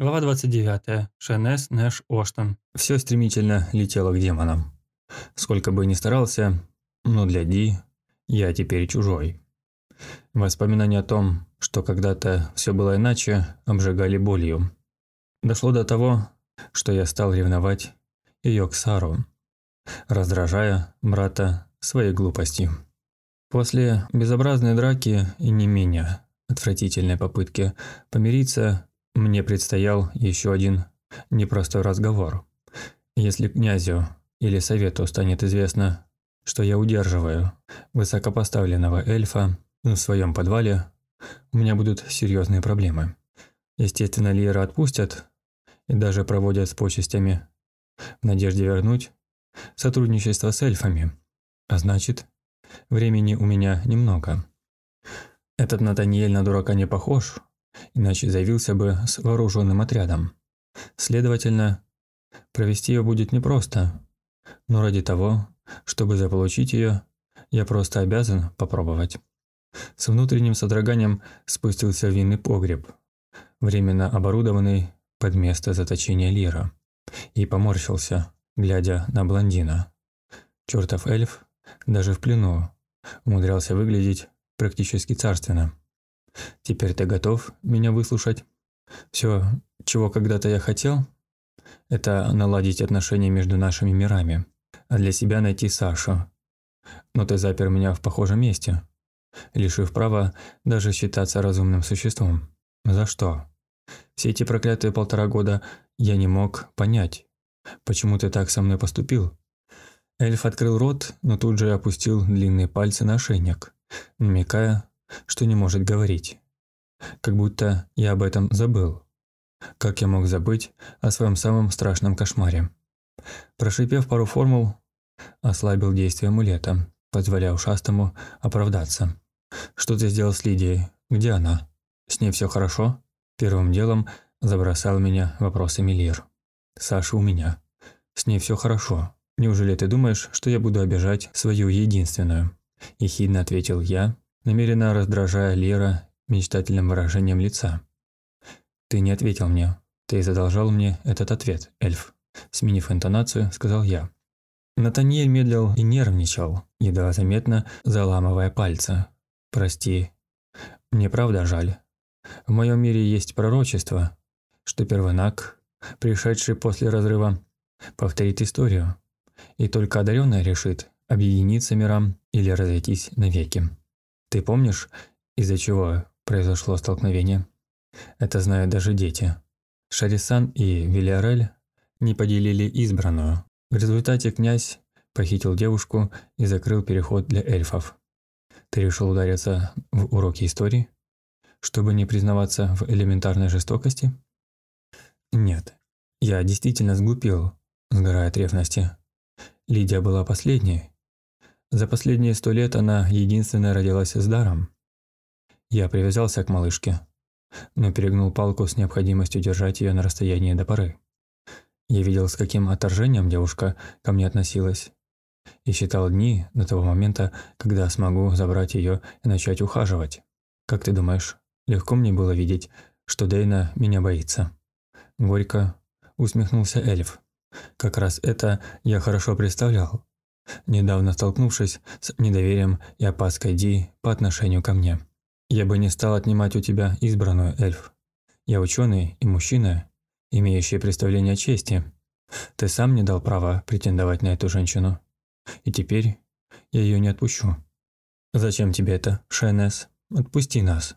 Глава 29. Шенес Нэш Оштон. Все стремительно летело к демонам. Сколько бы ни старался, но для Ди я теперь чужой. Воспоминания о том, что когда-то все было иначе, обжигали болью. Дошло до того, что я стал ревновать ее к Сару, раздражая брата своей глупостью. После безобразной драки и не менее отвратительной попытки помириться мне предстоял еще один непростой разговор. Если князю или совету станет известно, что я удерживаю высокопоставленного эльфа в своем подвале, у меня будут серьезные проблемы. Естественно, Лиера отпустят и даже проводят с почестями в надежде вернуть сотрудничество с эльфами. А значит, времени у меня немного. Этот Натаниэль на дурака не похож, иначе заявился бы с вооруженным отрядом. Следовательно, провести ее будет непросто, но ради того, чтобы заполучить ее, я просто обязан попробовать. С внутренним содроганием спустился в винный погреб, временно оборудованный под место заточения Лира, и поморщился, глядя на блондина. Чертов эльф даже в плену умудрялся выглядеть практически царственно. Теперь ты готов меня выслушать? Все, чего когда-то я хотел, это наладить отношения между нашими мирами, а для себя найти Сашу. Но ты запер меня в похожем месте, лишив права даже считаться разумным существом. За что? Все эти проклятые полтора года я не мог понять, почему ты так со мной поступил. Эльф открыл рот, но тут же опустил длинные пальцы на ошейник, намекая, что не может говорить. Как будто я об этом забыл. Как я мог забыть о своем самом страшном кошмаре? Прошипев пару формул, ослабил действие амулета, позволяя ушастому оправдаться. «Что ты сделал с Лидией? Где она? С ней все хорошо?» Первым делом забросал меня вопросами Лир. «Саша у меня. С ней все хорошо. Неужели ты думаешь, что я буду обижать свою единственную?» Ехидно ответил я, намеренно раздражая Лера мечтательным выражением лица. «Ты не ответил мне. Ты задолжал мне этот ответ, эльф». Сменив интонацию, сказал я. Натаниэль медлил и нервничал, едва заметно заламывая пальцы. «Прости. Мне правда жаль. В моем мире есть пророчество, что Первонак, пришедший после разрыва, повторит историю, и только одаренный решит, объединиться мирам или разойтись навеки. Ты помнишь, из-за чего произошло столкновение? Это знают даже дети. Шарисан и Вильярель не поделили избранную. В результате князь похитил девушку и закрыл переход для эльфов. Ты решил удариться в уроки истории, чтобы не признаваться в элементарной жестокости? Нет, я действительно сглупил, сгорая от ревности. Лидия была последней, за последние сто лет она единственная родилась с даром. Я привязался к малышке, но перегнул палку с необходимостью держать ее на расстоянии до поры. Я видел, с каким отторжением девушка ко мне относилась, и считал дни до того момента, когда смогу забрать ее и начать ухаживать. Как ты думаешь, легко мне было видеть, что Дейна меня боится? Горько усмехнулся эльф. Как раз это я хорошо представлял недавно столкнувшись с недоверием и опаской Ди по отношению ко мне. Я бы не стал отнимать у тебя избранную, эльф. Я ученый и мужчина, имеющий представление о чести. Ты сам не дал права претендовать на эту женщину. И теперь я ее не отпущу. Зачем тебе это, Шенес? Отпусти нас.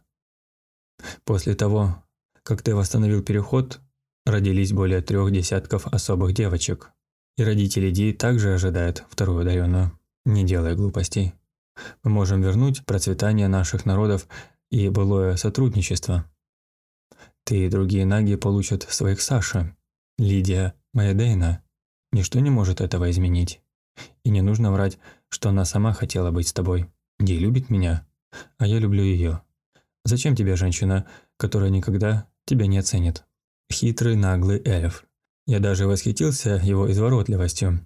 После того, как ты восстановил переход, родились более трех десятков особых девочек. И родители Ди также ожидают вторую одаренную. Не делай глупостей. Мы можем вернуть процветание наших народов и былое сотрудничество. Ты и другие наги получат своих Саши. Лидия, моя Дейна. Ничто не может этого изменить. И не нужно врать, что она сама хотела быть с тобой. Ди любит меня, а я люблю ее. Зачем тебе женщина, которая никогда тебя не оценит? Хитрый наглый эльф. Я даже восхитился его изворотливостью.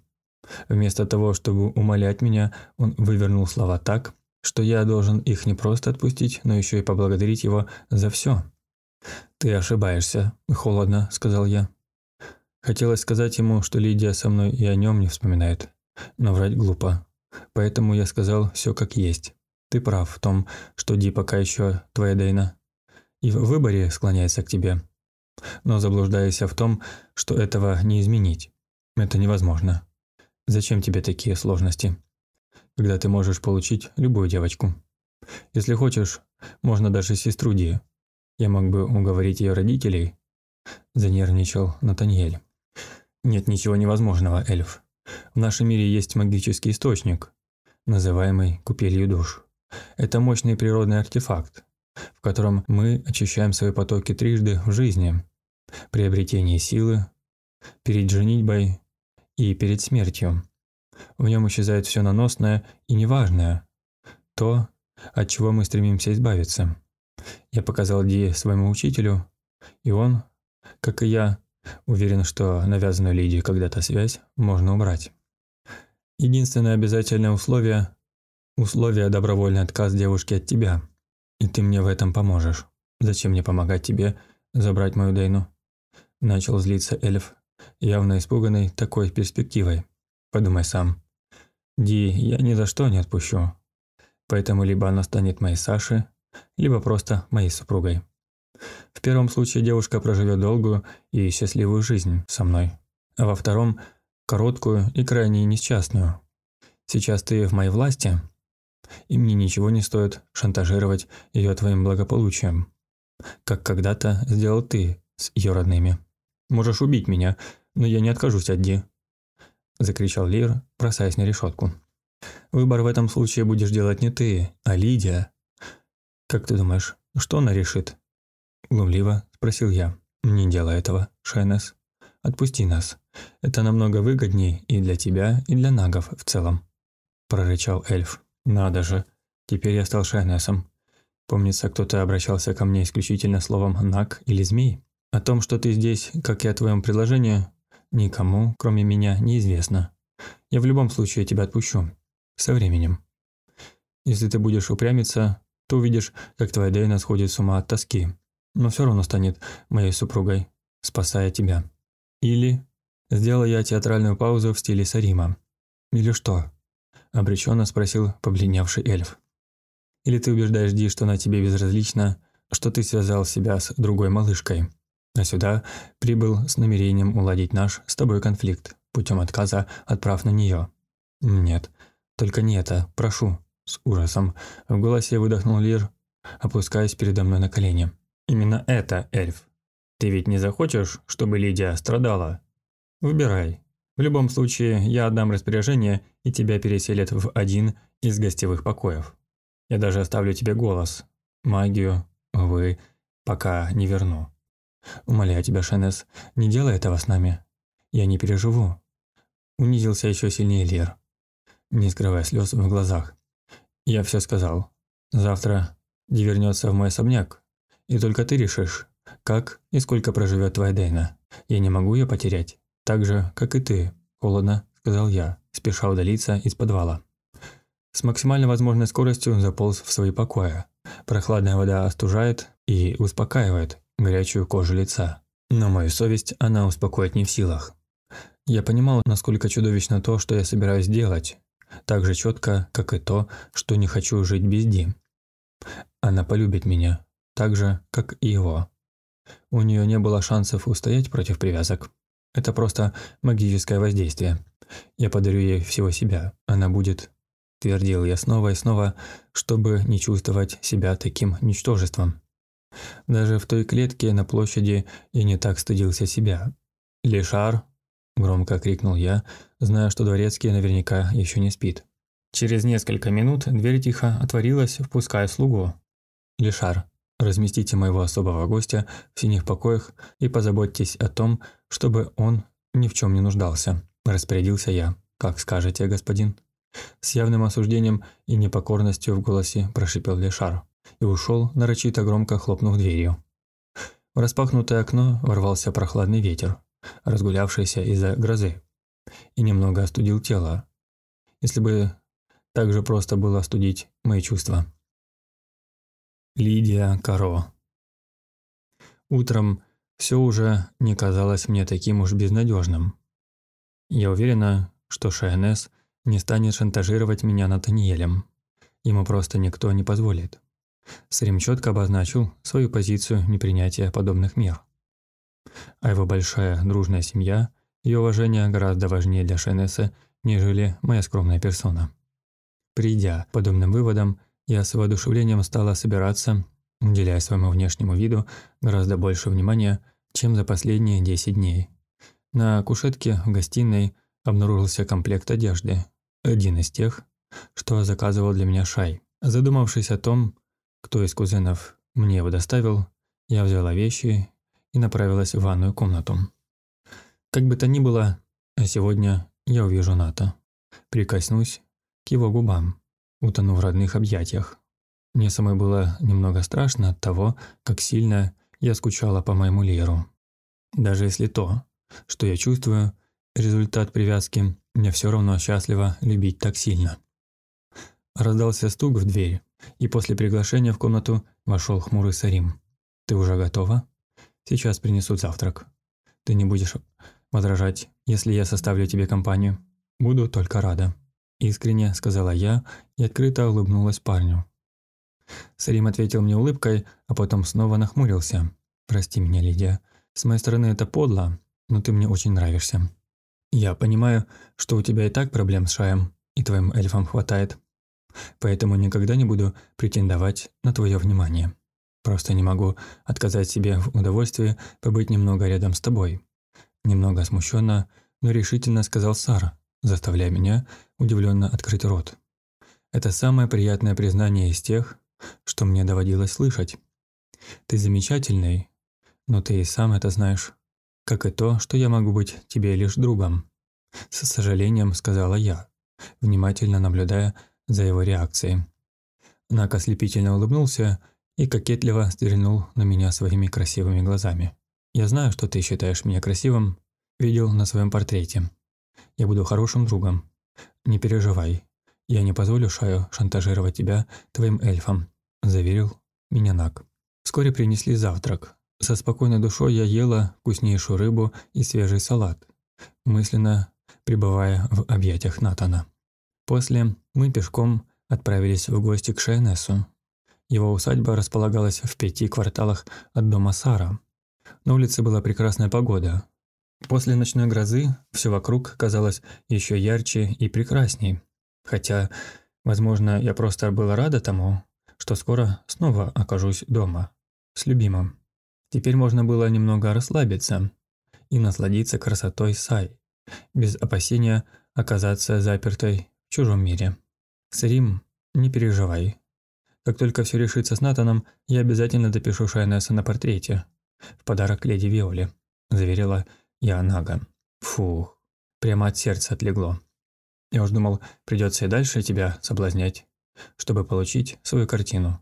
Вместо того, чтобы умолять меня, он вывернул слова так, что я должен их не просто отпустить, но еще и поблагодарить его за все. «Ты ошибаешься», – холодно сказал я. Хотелось сказать ему, что Лидия со мной и о нем не вспоминает, но врать глупо. Поэтому я сказал все как есть. Ты прав в том, что Ди пока еще твоя Дейна. И в выборе склоняется к тебе. Но заблуждайся в том, что этого не изменить. Это невозможно. Зачем тебе такие сложности? Когда ты можешь получить любую девочку. Если хочешь, можно даже сестру Ди. Я мог бы уговорить ее родителей. Занервничал Натаниэль. Нет ничего невозможного, эльф. В нашем мире есть магический источник, называемый купелью душ. Это мощный природный артефакт, в котором мы очищаем свои потоки трижды в жизни. При обретении силы, перед женитьбой и перед смертью. В нем исчезает все наносное и неважное, то, от чего мы стремимся избавиться. Я показал Ди своему учителю, и он, как и я, уверен, что навязанную Лидии когда-то связь можно убрать. Единственное обязательное условие – условие добровольный отказ девушки от тебя. И ты мне в этом поможешь. Зачем мне помогать тебе забрать мою Дейну? Начал злиться эльф, явно испуганный такой перспективой. Подумай сам. Ди я ни за что не отпущу. Поэтому либо она станет моей Сашей, либо просто моей супругой. В первом случае девушка проживет долгую и счастливую жизнь со мной, а во втором – короткую и крайне несчастную. Сейчас ты в моей власти, и мне ничего не стоит шантажировать ее твоим благополучием, как когда-то сделал ты с ее родными. Можешь убить меня, но я не откажусь от Ди», – закричал Лир, бросаясь на решетку. «Выбор в этом случае будешь делать не ты, а Лидия. Как ты думаешь, что она решит?» Глумливо спросил я. «Не делай этого, Шайнес. Отпусти нас. Это намного выгоднее и для тебя, и для нагов в целом», прорычал эльф. «Надо же, теперь я стал Шайнесом. Помнится, кто-то обращался ко мне исключительно словом «наг» или «змей». О том, что ты здесь, как и о твоем предложении, никому, кроме меня, неизвестно. Я в любом случае тебя отпущу. Со временем. Если ты будешь упрямиться, то увидишь, как твоя Дейна сходит с ума от тоски, но все равно станет моей супругой, спасая тебя. Или сделал я театральную паузу в стиле Сарима. Или что? Обреченно спросил побледневший эльф. Или ты убеждаешь Ди, что она тебе безразлична, что ты связал себя с другой малышкой, а сюда прибыл с намерением уладить наш с тобой конфликт путем отказа от на нее. Нет, только не это, прошу, с ужасом. В голосе выдохнул Лир, опускаясь передо мной на колени. Именно это, эльф. Ты ведь не захочешь, чтобы Лидия страдала? Выбирай. В любом случае, я отдам распоряжение, и тебя переселят в один из гостевых покоев. Я даже оставлю тебе голос. Магию, вы пока не верну. Умоляю тебя, Шенес, не делай этого с нами. Я не переживу. Унизился еще сильнее Лер, не скрывая слез в глазах. Я все сказал. Завтра Ди вернется в мой особняк, и только ты решишь, как и сколько проживет твоя Дейна. Я не могу ее потерять, так же, как и ты, холодно, сказал я, спеша удалиться из подвала. С максимально возможной скоростью заполз в свои покои. Прохладная вода остужает и успокаивает горячую кожу лица. Но мою совесть она успокоить не в силах. Я понимал, насколько чудовищно то, что я собираюсь делать, так же четко, как и то, что не хочу жить без Ди. Она полюбит меня, так же, как и его. У нее не было шансов устоять против привязок. Это просто магическое воздействие. Я подарю ей всего себя. Она будет, твердил я снова и снова, чтобы не чувствовать себя таким ничтожеством. Даже в той клетке на площади я не так стыдился себя. «Лешар!» – громко крикнул я, зная, что дворецкий наверняка еще не спит. Через несколько минут дверь тихо отворилась, впуская слугу. «Лешар, Разместите моего особого гостя в синих покоях и позаботьтесь о том, чтобы он ни в чем не нуждался. Распорядился я. Как скажете, господин. С явным осуждением и непокорностью в голосе прошипел Лешар и ушел, нарочито громко хлопнув дверью. В распахнутое окно ворвался прохладный ветер, разгулявшийся из-за грозы, и немного остудил тело. Если бы так же просто было остудить мои чувства. Лидия Каро. Утром все уже не казалось мне таким уж безнадежным. Я уверена, что ШНС не станет шантажировать меня Натаниэлем. Ему просто никто не позволит. Срим четко обозначил свою позицию непринятия подобных мер. А его большая дружная семья, ее уважение гораздо важнее для ШНС, нежели моя скромная персона. Придя подобным выводам, я с воодушевлением стала собираться, уделяя своему внешнему виду гораздо больше внимания, чем за последние 10 дней. На кушетке в гостиной обнаружился комплект одежды, один из тех, что заказывал для меня Шай. Задумавшись о том, кто из кузенов мне его доставил, я взяла вещи и направилась в ванную комнату. Как бы то ни было, сегодня я увижу Ната. Прикоснусь к его губам, утону в родных объятиях. Мне самой было немного страшно от того, как сильно я скучала по моему Леру. Даже если то, что я чувствую, результат привязки, мне все равно счастливо любить так сильно. Раздался стук в дверь, и после приглашения в комнату вошел хмурый Сарим. «Ты уже готова? Сейчас принесут завтрак. Ты не будешь возражать, если я составлю тебе компанию? Буду только рада». Искренне сказала я и открыто улыбнулась парню. Сарим ответил мне улыбкой, а потом снова нахмурился. «Прости меня, Лидия. С моей стороны это подло, но ты мне очень нравишься. Я понимаю, что у тебя и так проблем с Шаем, и твоим эльфам хватает поэтому никогда не буду претендовать на твое внимание. Просто не могу отказать себе в удовольствии побыть немного рядом с тобой. Немного смущенно, но решительно сказал Сара, заставляя меня удивленно открыть рот. Это самое приятное признание из тех, что мне доводилось слышать. Ты замечательный, но ты и сам это знаешь, как и то, что я могу быть тебе лишь другом. С сожалением сказала я, внимательно наблюдая за его реакцией. Нак ослепительно улыбнулся и кокетливо стрельнул на меня своими красивыми глазами. «Я знаю, что ты считаешь меня красивым, видел на своем портрете. Я буду хорошим другом. Не переживай, я не позволю Шаю шантажировать тебя твоим эльфом», – заверил меня Нак. Вскоре принесли завтрак. Со спокойной душой я ела вкуснейшую рыбу и свежий салат, мысленно пребывая в объятиях Натана. После мы пешком отправились в гости к Шейнесу. Его усадьба располагалась в пяти кварталах от дома Сара. На улице была прекрасная погода. После ночной грозы все вокруг казалось еще ярче и прекрасней. Хотя, возможно, я просто была рада тому, что скоро снова окажусь дома, с любимым. Теперь можно было немного расслабиться и насладиться красотой Сай, без опасения оказаться запертой в чужом мире. Срим, не переживай. Как только все решится с Натаном, я обязательно допишу Шайнеса на портрете. В подарок леди Виоле», – заверила я Нага. Фух, прямо от сердца отлегло. Я уж думал, придется и дальше тебя соблазнять, чтобы получить свою картину.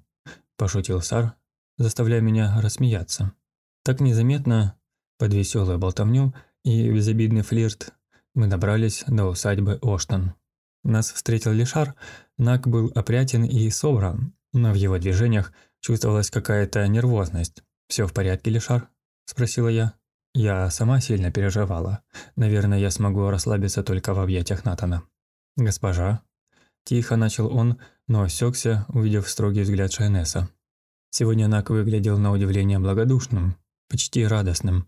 Пошутил Сар, заставляя меня рассмеяться. Так незаметно, под веселую болтовню и безобидный флирт, мы добрались до усадьбы Оштон. Нас встретил Лишар, Нак был опрятен и собран, но в его движениях чувствовалась какая-то нервозность. «Все в порядке, Лишар?» – спросила я. Я сама сильно переживала. Наверное, я смогу расслабиться только в объятиях Натана. «Госпожа?» Тихо начал он, но осекся, увидев строгий взгляд Шайнеса. Сегодня Нак выглядел на удивление благодушным, почти радостным.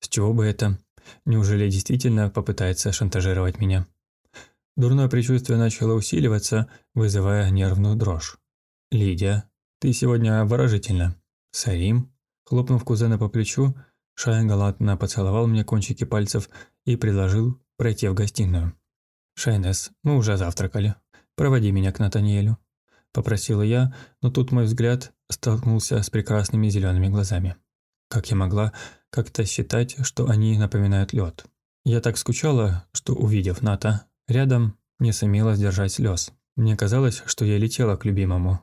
С чего бы это? Неужели действительно попытается шантажировать меня? Дурное предчувствие начало усиливаться, вызывая нервную дрожь. «Лидия, ты сегодня обворожительна». «Сарим?» Хлопнув кузена по плечу, Шайн галантно поцеловал мне кончики пальцев и предложил пройти в гостиную. «Шайнес, мы уже завтракали. Проводи меня к Натаниэлю», – попросила я, но тут мой взгляд столкнулся с прекрасными зелеными глазами. Как я могла как-то считать, что они напоминают лед? Я так скучала, что, увидев Ната, Рядом не сумела сдержать слез. Мне казалось, что я летела к любимому.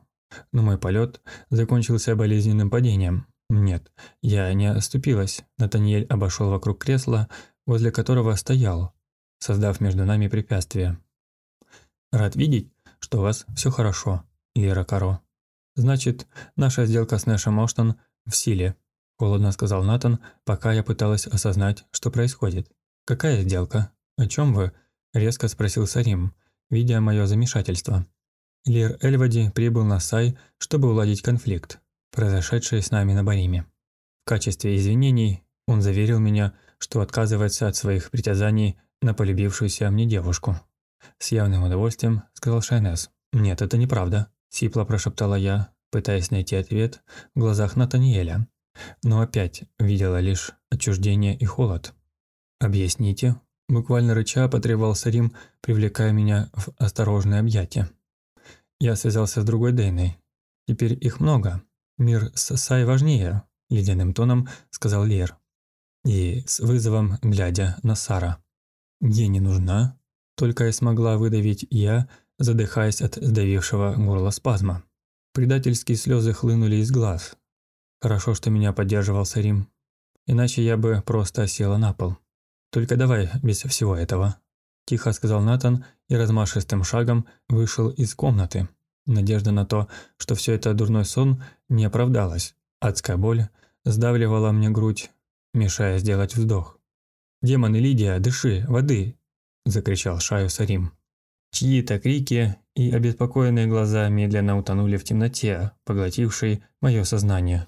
Но мой полет закончился болезненным падением. Нет, я не оступилась. Натаниэль обошел вокруг кресла, возле которого стоял, создав между нами препятствие. «Рад видеть, что у вас все хорошо, Лера Каро. Значит, наша сделка с Нэшем Оштон в силе. – холодно сказал Натан, пока я пыталась осознать, что происходит. «Какая сделка? О чем вы?» – резко спросил Сарим, видя мое замешательство. Лир Эльвади прибыл на Сай, чтобы уладить конфликт, произошедший с нами на Бариме. В качестве извинений он заверил меня, что отказывается от своих притязаний на полюбившуюся мне девушку. С явным удовольствием сказал Шайнес. «Нет, это неправда», – сипло прошептала я, пытаясь найти ответ в глазах Натаниэля. Но опять видела лишь отчуждение и холод. «Объясните», – буквально рыча потребовал Сарим, привлекая меня в осторожное объятие. Я связался с другой Дейной. Теперь их много. Мир с важнее, ледяным тоном сказал Лер. И с вызовом, глядя на Сара. «Ей не нужна?» Только и смогла выдавить я, задыхаясь от сдавившего горла спазма. Предательские слезы хлынули из глаз. Хорошо, что меня поддерживал Сарим. Иначе я бы просто села на пол. «Только давай без всего этого», – тихо сказал Натан и размашистым шагом вышел из комнаты. Надежда на то, что все это дурной сон, не оправдалась. Адская боль сдавливала мне грудь, мешая сделать вздох. «Демоны Лидия, дыши, воды!» – закричал Шаю Сарим. Чьи-то крики и обеспокоенные глаза медленно утонули в темноте, поглотившей мое сознание.